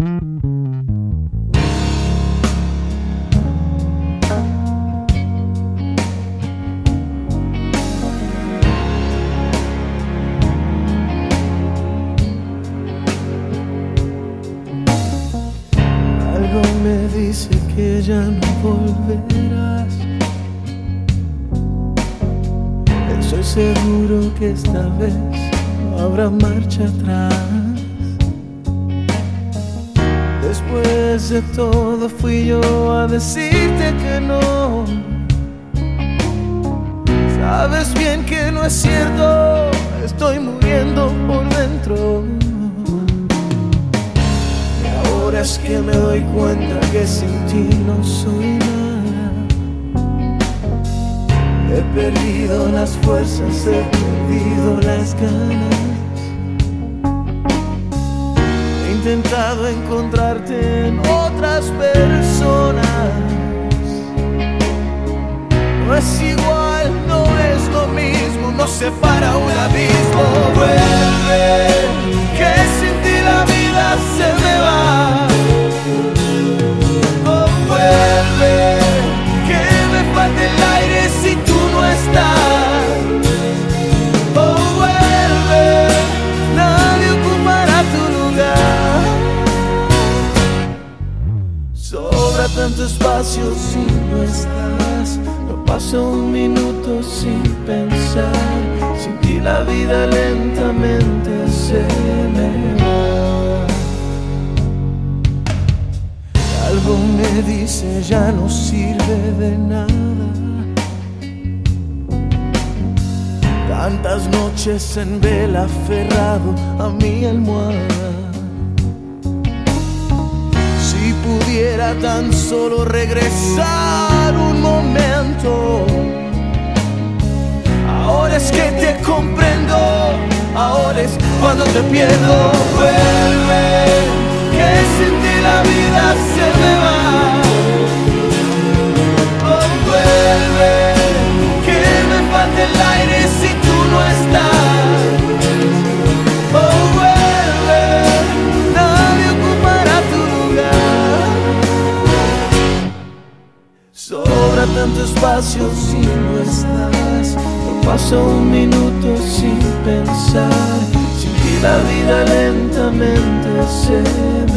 Algo que ya no volverás. Estoy seguro que esta vez no habrá marcha atrás. Después de todo fui yo a decirte que no. Sabes bien que no es cierto, estoy muriendo por dentro. Y ahora es que me doy cuenta que sin ti no soy nada. He perdido las fuerzas, he perdido las ganas. Intentado encontrarte en otras personas. No es igual, no es lo mismo, nos separa un abismo. Espacio si no estás. No paso un minuto sin pensar. Sin ti la vida lentamente se me va. Algo me dice ya no sirve de nada. Tantas noches en vela aferrado a mi almohada. Pudiera tan solo regresar un momento. Ahora es que te comprendo, ahora es cuando te pierdo. Vuelve, Sobra tanto espacio si no estás. No paso un minuto sin pensar. Sin ti la vida lentamente se